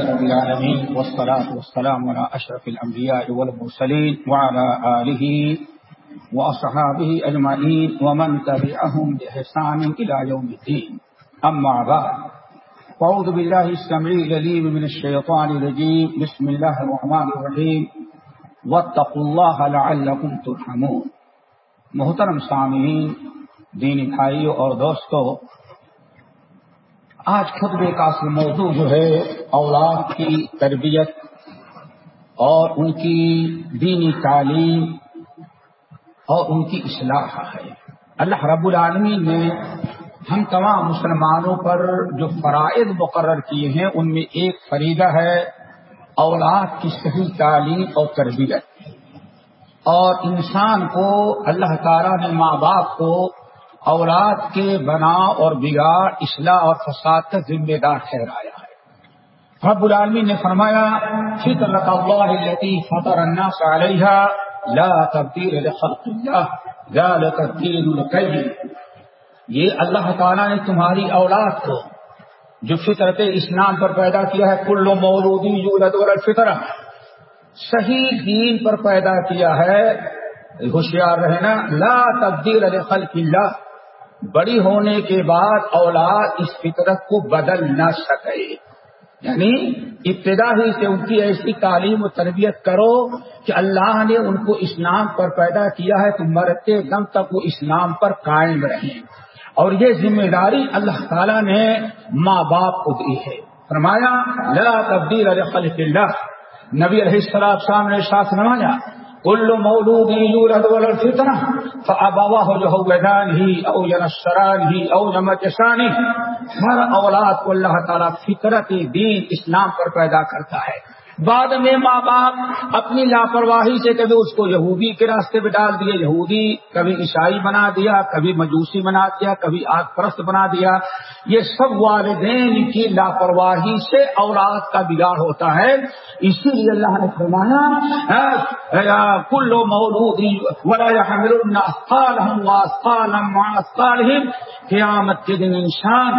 رب العالمين، والصلاة والسلام على أشرف الأنبياء والمرسلين وعلى آله وأصحابه أجمعين ومن تبعهم بإحسان إلى يوم الدين. أما بعد، فأعوذ بالله السميع العليم من الشيطان الرجيم. بسم الله الرحمن الرحيم. واتقوا الله لعلكم ترحمون. محترم سامعین، دینی بھائیوں اور دوستوں آج خطبے کا اصل موضوع جو ہے، اولاد کی تربیت اور ان کی دینی تعلیم اور ان کی اصلاح ہے۔ اللہ رب العالمین نے ہم تمام مسلمانوں پر جو فرائض مقرر کیے ہیں، ان میں ایک فریضہ ہے، اولاد کی صحیح تعلیم اور تربیت۔ اور انسان کو، اللہ تعالیٰ نے ماں باپ کو اولاد کے بنا اور بگاڑ، اصلاح اور فساد کا ذمہ دار ٹھہرایا ہے۔ رب العالمی نے فرمایا، فطرت اللہ التي فطر الناس عليها لا تبديل لخلق الله ذلك الدين القيم یہ اللہ تعالیٰ نے تمہاری اولاد کو، جو فطرت اسلام پر پیدا کیا ہے، کل مولودی یولد الفطرہ صحیح دین پر پیدا کیا ہے۔ ہوشیار رہنا، لا تبدیل لخلق اللہ بڑی ہونے کے بعد اولاد اس فطرت کو بدل نہ سکے۔ یعنی ابتدا ہی سے ان کی ایسی تعلیم و تربیت کرو کہ اللہ نے ان کو اسلام پر پیدا کیا ہے تو مرتے دم تک وہ اسلام پر قائم رہیں۔ اور یہ ذمہ داری اللہ تعالیٰ نے ماں باپ کو دی ہے۔ فرمایا، لا تبدیل خلق اللہ نبی علیہ السلام نے ساتھ نمایا کل مولود یولد الفطرہ فابواہ جو ویدان ہی او ینشران ہی او یمجسانی ہر اولاد کو اللہ تعالیٰ فطرت دین اسلام پر پیدا کرتا ہے۔ بعد میں ماں باپ اپنی لاپرواہی سے کبھی اس کو یہودی کے راستے پہ ڈال دیے یہودی کبھی عیسائی بنا دیا، کبھی مجوسی بنا دیا، کبھی آگ پرست بنا دیا۔ یہ سب والدین کی لاپرواہی سے اولاد کا بگاڑ ہوتا ہے۔ اسی لیے اللہ نے فرمایا کلو مولود قیامت کے دن انسان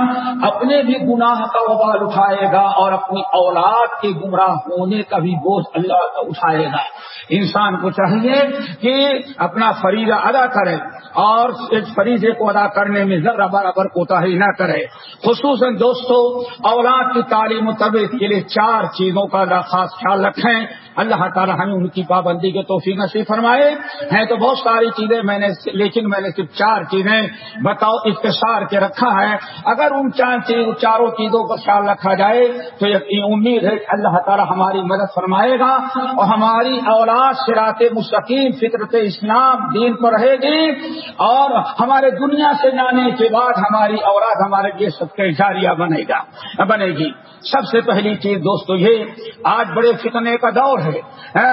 اپنے بھی گناہ کا وبال اٹھائے گا اور اپنی اولاد کے گمراہ ہونے کا بھی بوجھ اللہ کا اٹھائے گا۔ انسان کو چاہیے کہ اپنا فریضہ ادا کرے اور اس فریضے کو ادا کرنے میں ذرا برابر کوتاہی نہ کرے۔ خصوصاً دوستوں اولاد کی تعلیم و تربیت کے لیے چار چیزوں کا خاص خیال رکھیں۔ اللہ تعالیٰ ہمیں ان کی پابندی کے توفیق نصیب فرمائے۔ ہیں تو بہت ساری چیزیں میں نے لیکن میں نے صرف چار چیزیں بتاؤ، اختصار کے رکھا ہے۔ اگر ان چار چیز چاروں چیزوں کا خیال رکھا جائے تو یہ امید ہے کہ اللہ تعالیٰ ہماری مدد فرمائے گا اور ہماری اولاد سرات مستقیم فطرت اسلام دین پر رہے گی اور ہمارے دنیا سے جانے کے بعد ہماری اولاد ہمارے لیے سب کے جاریہ بنے گا بنے گی۔ سب سے پہلی چیز دوستو یہ، آج بڑے فتنے کا دور ہے۔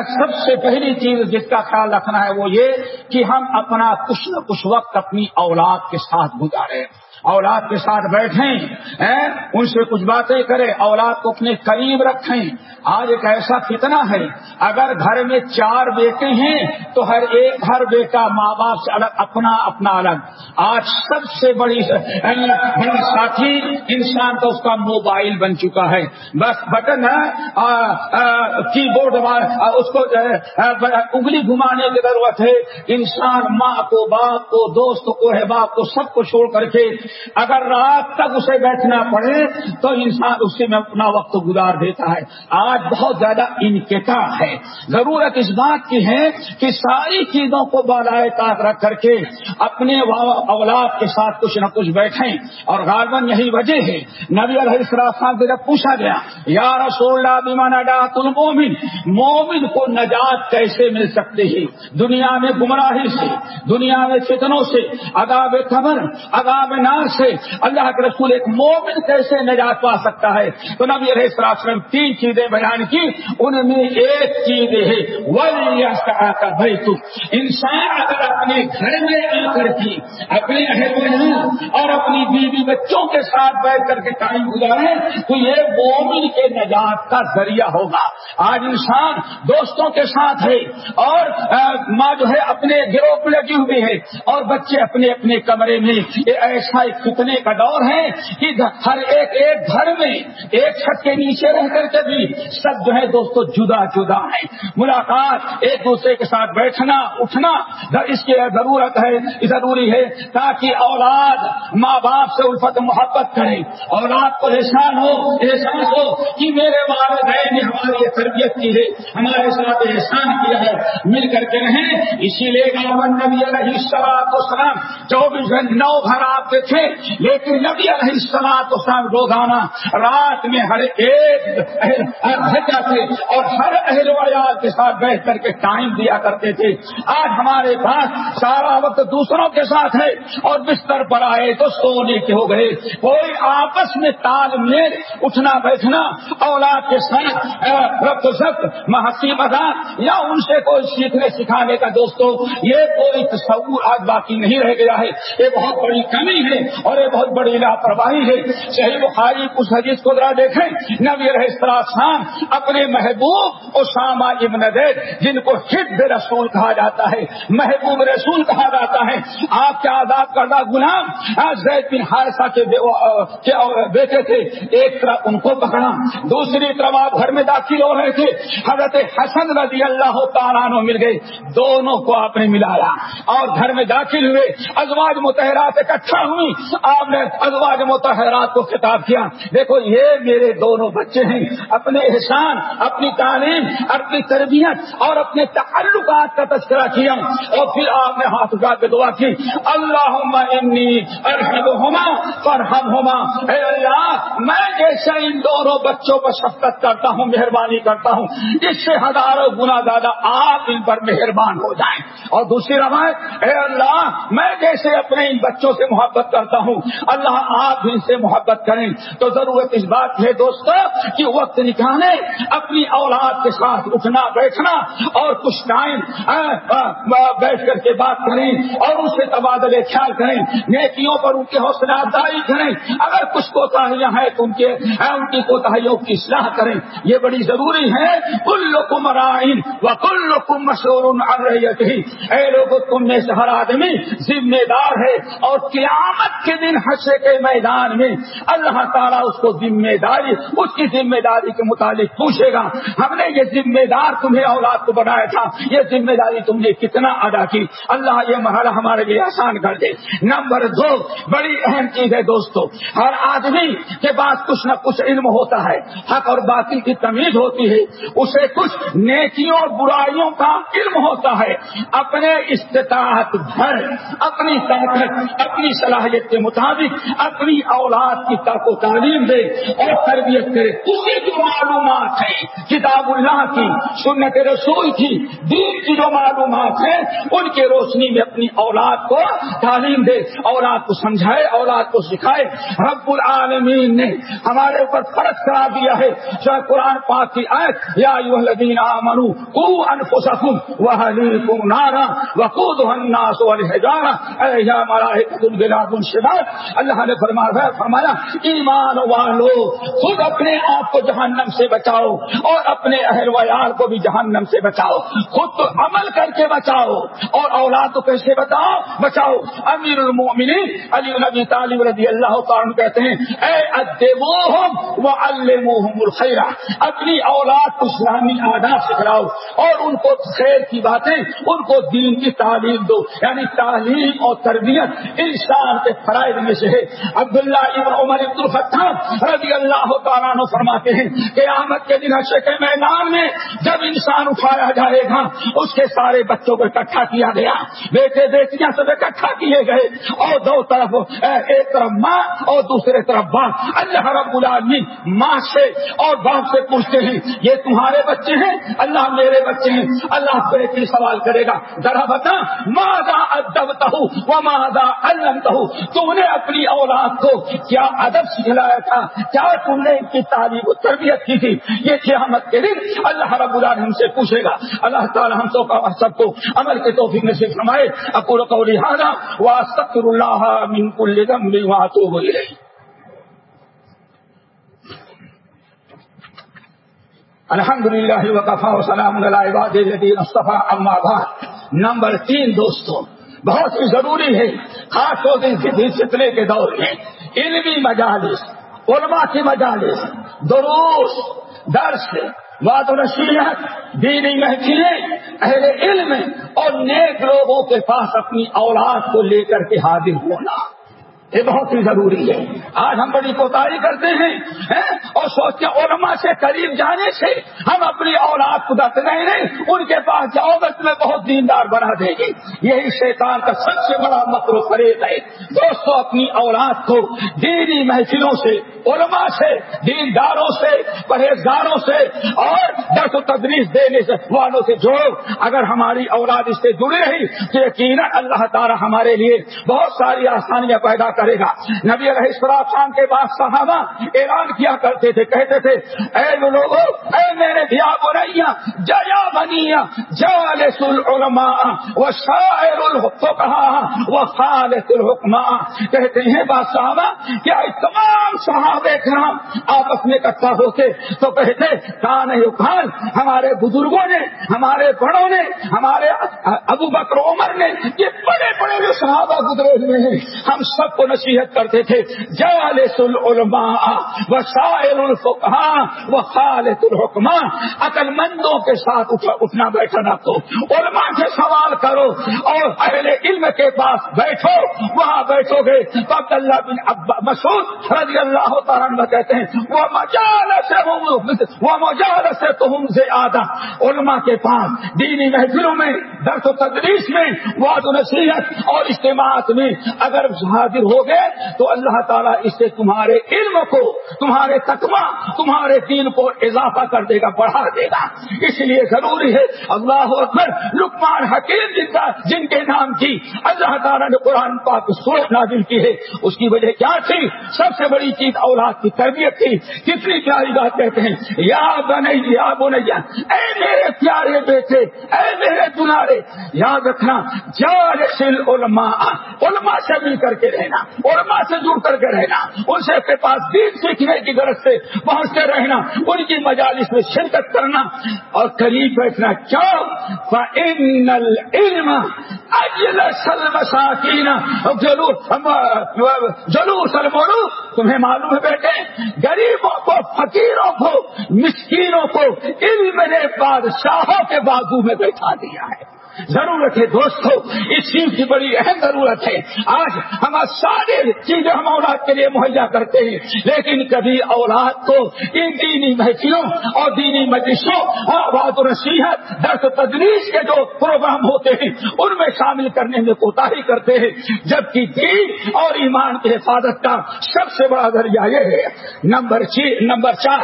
سب سے پہلی چیز جس کا خیال رکھنا ہے وہ یہ کہ ہم اپنا کچھ نہ کچھ وقت اپنی اولاد کے ساتھ گزارے اولاد کے ساتھ بیٹھیں ان سے کچھ باتیں کریں، اولاد کو اپنے قریب رکھیں۔ آج ایک ایسا فتنہ ہے، اگر گھر میں چار بیٹے ہیں، تو ہر ایک ہر بیٹا ماں باپ سے الگ، اپنا اپنا الگ۔ آج سب سے بڑی بڑی ساتھی انسان کا اس کا موبائل بن چکا ہے۔ بس بٹن کی بورڈ اس کو انگلی گھمانے کی ضرورت ہے۔ انسان ماں کو، باپ کو، دوست کو، احباب کو، سب کو چھوڑ کر کے اگر رات تک اسے بیٹھنا پڑے تو انسان اسی میں اپنا وقت گزار دیتا ہے۔ آج بہت زیادہ انکتا ہے۔ ضرورت اس بات کی ہے کہ ساری چیزوں کو بالائے طاق رکھ کر کے اپنے اولاد کے ساتھ کچھ نہ کچھ بیٹھیں۔ اور غالباً یہی وجہ ہے۔ نبی علیہ السلام سے جب پوچھا گیا، یا رسول اللہ بیمان المومن مومن کو نجات کیسے مل سکتے ہے؟ دنیا میں گمراہی سے، دنیا میں فتنوں سے، عذاب خبر عذاب نار سے اللہ کے رسول ایک مومن کیسے نجات پا سکتا ہے؟ تو نبی علیہ السلام تین چیزیں بیان کی، ان میں ایک چیز ہے بھائی تو انسان اگر اپنے گھر میں آ کر کے اپنے اہل اور اپنی بیوی بچوں کے ساتھ بیٹھ کر کے ٹائم گزارے، تو یہ مومن کے نجات کا ذریعہ ہوگا۔ آج انسان دوستوں کے ساتھ ہے اور ماں جو ہے اپنے گروہ میں لگی ہوئی ہے اور بچے اپنے اپنے کمرے میں ایسا ایک فتنے کا دور ہے کہ ہر ایک ایک گھر میں ایک چھت کے نیچے رہ کر کے بھی سب جو ہے دوستوں جدا جدا ہے ملاقات، ایک دوسرے کے ساتھ بیٹھنا، اٹھنا اس کی ضرورت ہے، ضروری ہے تاکہ اولاد ماں باپ سے الفت محبت کرے۔ اولاد کو احسان ہو احسان ہو کہ میرے والدین نے ہماری یہ تربیت کی ہے، ہمارے ساتھ احسان کیا ہے، مل کر کے رہیں۔ اسی لیے گاون نبی علیہ السلام چوبیس گھنٹے نو گھر آتے تھے، لیکن نبی علیہ السلام سلام روزانہ رات میں ہر ایک تھے اور ہر اہل ویال کے ساتھ بیٹھ کر کے ٹائم دیا کرتے تھے۔ آج ہمارے پاس سارا وقت دوسروں کے ساتھ ہے اور بستر پر آئے تو سونے کے ہو گئے۔ کوئی آپس میں تال میل، اٹھنا بیٹھنا، اولاد کے ساتھ رب سب محسی مذاق، یا ان سے کوئی سیکھنے سکھانے کا دوستوں یہ کوئی تصور آج باقی نہیں رہ گیا ہے۔ یہ بہت بڑی کمی ہے۔ اور یہ بہت بڑی لاپرواہی ہے۔ صحیح بخاری اس حدیث کو ذرا دیکھیں۔ نبی شام اپنے محبوب اسامہ ابن زید، جن کو حد رسول کہا جاتا ہے، محبوب رسول کہا جاتا ہے۔ آپ کے آزاد کردہ غلام؟ زید بن حارثہ کے بیٹے تھے۔ ایک طرف ان کو پکڑا، دوسری طرف آپ گھر میں داخل ہو رہے تھے۔ حضرت حسن رضی اللہ تعالیٰ مل گئے۔ دونوں کو آپ نے ملایا اور گھر میں داخل ہوئے۔ ازواج متحرات اکٹھا ہوئی آپ نے ازواج متحرات کو خطاب کیا۔ دیکھو، یہ میرے دونوں بچے ہیں۔ اپنے احسان، اپنی تعلیم، اپنی تربیت اور اپنے تعلقات کا تذکرہ کیا۔ اور پھر آپ نے ہاتھ اٹھا کے دعا کی اللہ ارحم ہوما فرحم ہوما اے اللہ، میں جیسے ان دونوں بچوں پر شفقت کرتا ہوں، مہربانی کرتا ہوں اس سے ہزاروں گنا زیادہ آپ ان پر مہربان ہو جائیں۔ اور دوسری روایت، اے اللہ، میں جیسے اپنے ان بچوں سے محبت کرتا ہوں۔ اللہ آپ ان سے محبت کریں۔ تو ضرورت اس بات ہے دوستوں کہ وقت نکالے اپنی اولاد کے ساتھ اٹھنا، بیٹھنا اور کچھ ٹائم بیٹھ کر کے بات کریں اور ان سے تبادلے خیال کریں۔ نیکیوں پر ان کی حوصلہ افزائی کریں۔ اگر کچھ کوتاہیاں ہیں تو ان کے ان کی کوتاہیوں کی اصلاح کریں۔ یہ بڑی ضروری ہے۔ کل لکم رائن و کل لکم مشور اے لوگ تم میں سے ہر آدمی ذمہ دار ہے اور قیامت کے دن حشے کے میدان میں اللہ تعالیٰ اس کو ذمہ داری اس کی ذمہ داری کے متعلق پوچھے گا، ہم نے یہ ذمہ دار تمہیں اولاد کو بنایا تھا، یہ ذمہ داری تم نے کتنا ادا کی؟ اللہ یہ مرحلہ ہمارے لیے آسان کر دے۔ نمبر دو، بڑی اہم چیز ہے دوستو، ہر آدمی کے بعد کچھ نہ کچھ علم ہوتا ہے، حق اور باطل کی تمیز ہوتی ہے، اسے کچھ نیکیوں اور برائیوں کا علم ہوتا ہے۔ اپنے استطاعت بھر، اپنی طاقت، اپنی صلاحیت کے مطابق اپنی اولاد کی ترک و تعلیم دے اور تربیت کرے۔ اسی جو معلومات ہیں، کتاب اللہ کی، سنت رسول کی، دین کی جو معلومات ہیں، ان کے روشنی میں اپنی اولاد کو تعلیم دے، اولاد کو سمجھائے، اولاد کو سکھائے۔ رب العالمین نے ہمارے اوپر فرق کرا دیا ہے۔ چاہے قرآن پاک کی آیت، یا الذین آمنو کو انفسکم وحلیکم نارا وقود الناس والحجارہ اے یا ملائکۃ الغلاب الشداد اللہ نے فرمایا فرمایا، ایمان والو، خود اپنے آپ کو جہنم سے بچاؤ اور اپنے اہل ویال کو بھی جہنم سے بچاؤ۔ خود تو عمل کر کے بچاؤ اور اولاد کو کیسے بتاؤ، بچاؤ۔ امیر المومنین علی نبی طالب رضی اللہ تعالیٰ کہتے ہیں، اے ادبوہم وعلموہم الخیرہ اپنی اولاد کو اسلامی آداب سکھلاؤ اور ان کو خیر کی باتیں، ان کو دین کی تعلیم دو۔ یعنی تعلیم اور تربیت انسان کے فرائض میں سے ہے۔ عبداللہ ابن عمر عبد الفتح رضی اللہ تعالیٰ نے فرماتے ہیں کہ آمد کے دن حشر کے میدان میں جب انسان اٹھایا جائے گا، اس کے سارے بچوں کو اکٹھا کیا گیا۔ بیٹے بیٹیاں سب اکٹھا کیے گئے۔ اور دو طرف ایک طرف ماں اور دوسرے طرف باپ۔ اللہ رب العالمین ماں سے اور باپ سے پوچھتے ہیں، یہ تمہارے بچے ہیں؟ اللہ میرے بچے ہیں۔ اللہ بیٹی سوال کرے گا، ذرا بتا مادا ادب ہوں وہ مادا علمتا تم نے اپنی اولاد کو کیا ادب سکھلایا تھا؟ کیا تم نے ان کی تعلیم و تربیت کی تھی؟ یہ قیامت کے دن اللہ رب العالمین سے پوچھے گا۔ اللہ تعالی ہم سب کا سب کو عمل کے توفیق میں سے فرمائے۔ اکور کو لہٰذا واسطر اللہ من کل دم بھی وہاں تو ہوئی الحمد للہ وقفا وسلام مصطفیٰ اما باد نمبر تین دوستوں بہت ہی ضروری ہے، خاص طور سے فتنے کے دور میں۔ علمی مجالس، علماء کی مجالس، دروس، درس بات و نصیحت، دینی محفلیں، اہل علم اور نیک لوگوں کے پاس اپنی اولاد کو لے کر کے حاضر ہونا۔ یہ بہت ہی ضروری ہے۔ آج ہم بڑی کوتاہی کرتے ہیں اور سوچتے علماء سے قریب جانے سے ہم اپنی اولاد کو دس رہے ہیں، ان کے پاس جاؤ میں بہت دیندار بنا دیں گے یہی شیطان کا سب سے بڑا مکر و فریب ہے۔ دوستوں اپنی اولاد کو دینی محفلوں سے، علماء سے، دینداروں سے، پرہیزگاروں سے، اور درس و تدریس دینے سے، والوں سے جوڑو۔ اگر ہماری اولاد اس سے جڑی رہی تو یقیناً اللہ تعالیٰ ہمارے لیے بہت ساری آسانیاں پیدا کر کرے گا۔ نبی علیہ السلام خان کے بعد صحابہ اعلان کیا کرتے تھے، کہتے تھے، اے لوگو، اے میرے دیا بنیا جیا بنیا جالس العلماء و شاعر الحقاء و خالص الحکماء۔ کہتے ہیں بات صحابہ کیا تمام صحابہ کرام آپس میں اکٹھا ہوتے؟ تو کہتے، کان خان ہمارے بزرگوں نے، ہمارے بڑوں نے، ہمارے ابو بکر، عمر نے، یہ بڑے بڑے جو صحابہ گزرے ہوئے ہیں، ہم سب کو نصیحت کرتے تھے، جالس العلماء و شاعر الفقہ و خالد الحکماں عقل مندوں کے ساتھ اٹھنا، بیٹھنا تو۔ علماء سے سوال کرو اور اہل علم کے پاس بیٹھو، وہاں بیٹھو گے۔ تو اللہ بن مسعود رضی اللہ تعالیٰ کہتے ہیں، وہ مجال سے وہ مجال سے تم سے آدھا علماء کے پاس، دینی محفلوں میں، درس و تدریس میں، وعد نصیحت اور اجتماعات میں اگر حاضر ہو گئے تو اللہ تعالیٰ اس سے تمہارے علم کو، تمہارے تقوی، تمہارے دین کو اضافہ کر دے گا، بڑھا دے گا۔ اس لیے ضروری ہے، اللہ اکبر لکمان حکیم جن کا، جن کے نام کی اللہ تعالیٰ نے قرآن پاک سوچ نازل کی ہے، اس کی وجہ کیا تھی؟ سب سے بڑی چیز اولاد کی تربیت تھی۔ کتنی پیاری بات کہتے ہیں، یا بنیا بنیا اے میرے پیارے بیٹے، اے میرے دلارے، یاد رکھنا جال علماء علماء سے مل کر کے رہنا۔ علماء سے جڑ کر کے رہنا، ان سے کے پاس دین سیکھنے کی غرض سے پہنچتے رہنا، ان کی مجالس میں شرکت کرنا۔ اور قریب بیٹھنا کیوں علم جلو سلمڑو تمہیں معلوم ہے بیٹے، غریبوں کو، فقیروں کو، مسکینوں کو علم نے بادشاہوں کے بازو میں بیٹھا دیا ہے۔ ضرورت ہے دوستو، اس چیز کی بڑی اہم ضرورت ہے۔ آج ہم سارے چیزیں ہم اولاد کے لیے مہیا کرتے ہیں، لیکن کبھی اولاد کو ان دینی محفلوں اور دینی مجلسوں اور نصیحت، درس تدریس کے جو پروگرام ہوتے ہیں، ان میں شامل کرنے میں کوتا ہی کرتے ہیں۔ جبکہ دین اور ایمان کی حفاظت کا سب سے بڑا ذریعہ یہ ہے۔ نمبر نمبر چار،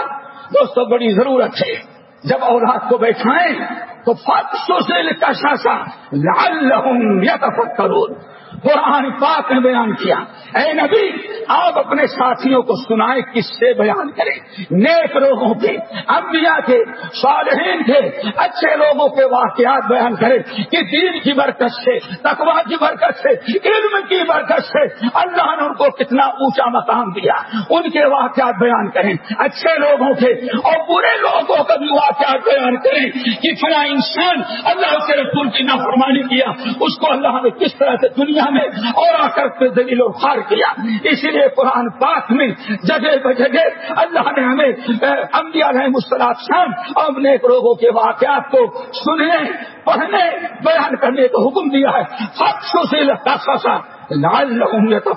دوستو، بڑی ضرورت ہے۔ جب اولاد کو بیٹھائیں تو سے شاشا لال لہم یا کرو قرآن پاک نے بیان کیا۔ اے نبی، آپ اپنے ساتھیوں کو سنائے کس سے بیان کریں؟ نیک لوگوں کے، انبیاء کے، صالحین کے، اچھے لوگوں کے واقعات بیان کریں کہ دین کی برکت سے تقوا کی برکت سے، علم کی برکت سے اللہ نے ان کو کتنا اونچا مقام دیا۔ ان کے واقعات بیان کریں، اچھے لوگوں کے اور برے لوگوں کا بھی واقعات بیان کریں کہ فلاں انسان اللہ کے رسول کی نافرمانی کیا، اس کو اللہ نے کس طرح سے دنیا میں اور آ کر دلیل و خار کیا۔ اسی لیے قرآن پاک میں جگہ بجگہ اللہ نے ہمیں امبیا مسلات شام اور نیک لوگوں کے واقعات کو سننے، پڑھنے، بیان کرنے کا حکم دیا ہے۔ سب سے لگتا لال لگوں گے تو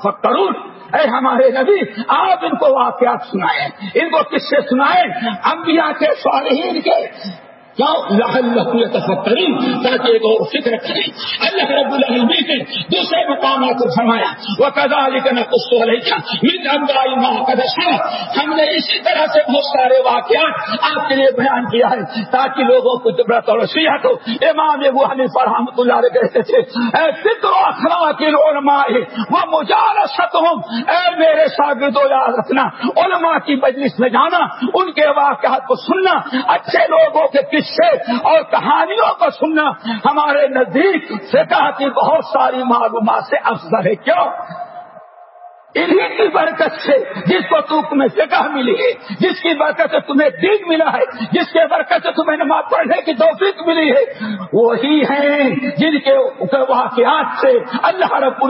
اے ہمارے نبی، آپ ان کو واقعات سنائے ان کو کس سے سنائے انبیاء کے صالحین کے تاکہ ایک اور فکر کریں۔ اللہ رب العالمین نے دوسرے مقامات کو فرمایا وہ کدا لکھنا کچھ تو ہم نے اسی طرح سے بہت سارے واقعات آپ کے لیے بیان کیا ہے، تاکہ لوگوں کو جبرت اور نصیحت ہو امام ابو حنیفہ رحمۃ اللہ علیہ کہتے تھے، اے فکر و اخلاق علماء وہ مجالست ہوں اے میرے شاگردوں یاد رکھنا، علماء کی مجلس میں جانا، ان کے واقعات کو سننا، اچھے لوگوں کے قصے اور کہانیوں کو سننا ہمارے نزدیک سے کہا کہ بہت ساری معلومات سے افضل ہے۔ کیوں؟ انہیں کی برکت سے جس کو تمہیں جگہ ملی ہے، جس کی برکت سے تمہیں دین ملا ہے، جس کے برکت سے تمہیں نماز پڑھنے کی توفیق ملی ہے، وہی ہیں جن کے واقعات سے اللہ رب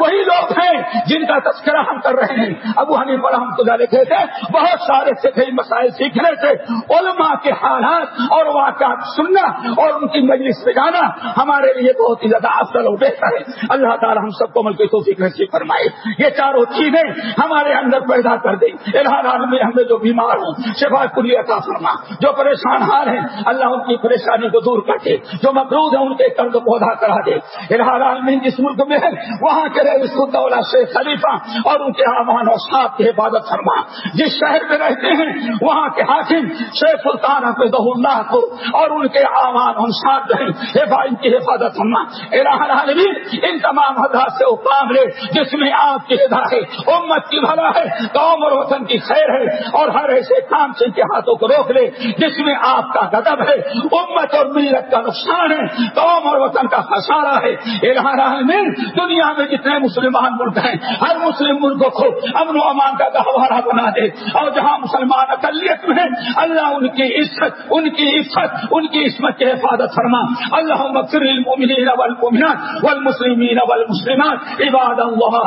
وہی لوگ ہیں جن کا تذکرہ ہم کر رہے ہیں۔ ابو ہنی پر ہم لکھے تھے بہت سارے سے مسائل سیکھنے تھے علماء کے حالات اور واقعات سننا اور ان کی مجلس میں جانا ہمارے لیے بہت ہی زیادہ افضل اور بہتر ہے۔ اللہ تعالیٰ ہم سب کو مل کے توفیق نصیب فرمائے۔ یہ چاروں چیزیں ہمارے اندر پیدا کر دیں۔ الحال عالم میں ہمیں جو بیمار ہوں شفا کلی عطا فرما۔ جو پریشان ہار ہیں، اللہ ان کی پریشانی کو دور کر دے۔ جو مقروض ہیں، ان کے قرض کو ادا کرا دے۔ الحال عالمین جس ملک میں ہے وہاں کے رہے اس دولہ شیخ خلیفہ اور ان کے امان اور صاحب کی حفاظت فرما۔ جس شہر میں رہتے ہیں، وہاں کے حاکم شیخ سلطان حفظ اللہ کو اور ان کے امان اور صاحب ان کی حفاظت فرما۔ الحال عالمین ان تمام حضرات سے وہ کام لے، جس میں آپ کی ہے، امت کی بھلا ہے، قوم اور وطن کی خیر ہے، اور ہر ایسے کام سے کے ہاتھوں کو روک لے، جس میں آپ کا گدب ہے، امت اور ملت کا نقصان ہے، قوم اور وطن کا خسارہ ہے دنیا میں جتنے مسلمان ملک ہیں، ہر مسلم ملکوں کو امن و امان کا گہوارہ بنا دے، اور جہاں مسلمان اقلیت میں ہیں، اللہ ان کی عزت، ان کی عزت ان کی عصمت کی حفاظت فرما اللہ مکر المؤمنین والمؤمنات والمسلمین والمسلمات، عباد اللہ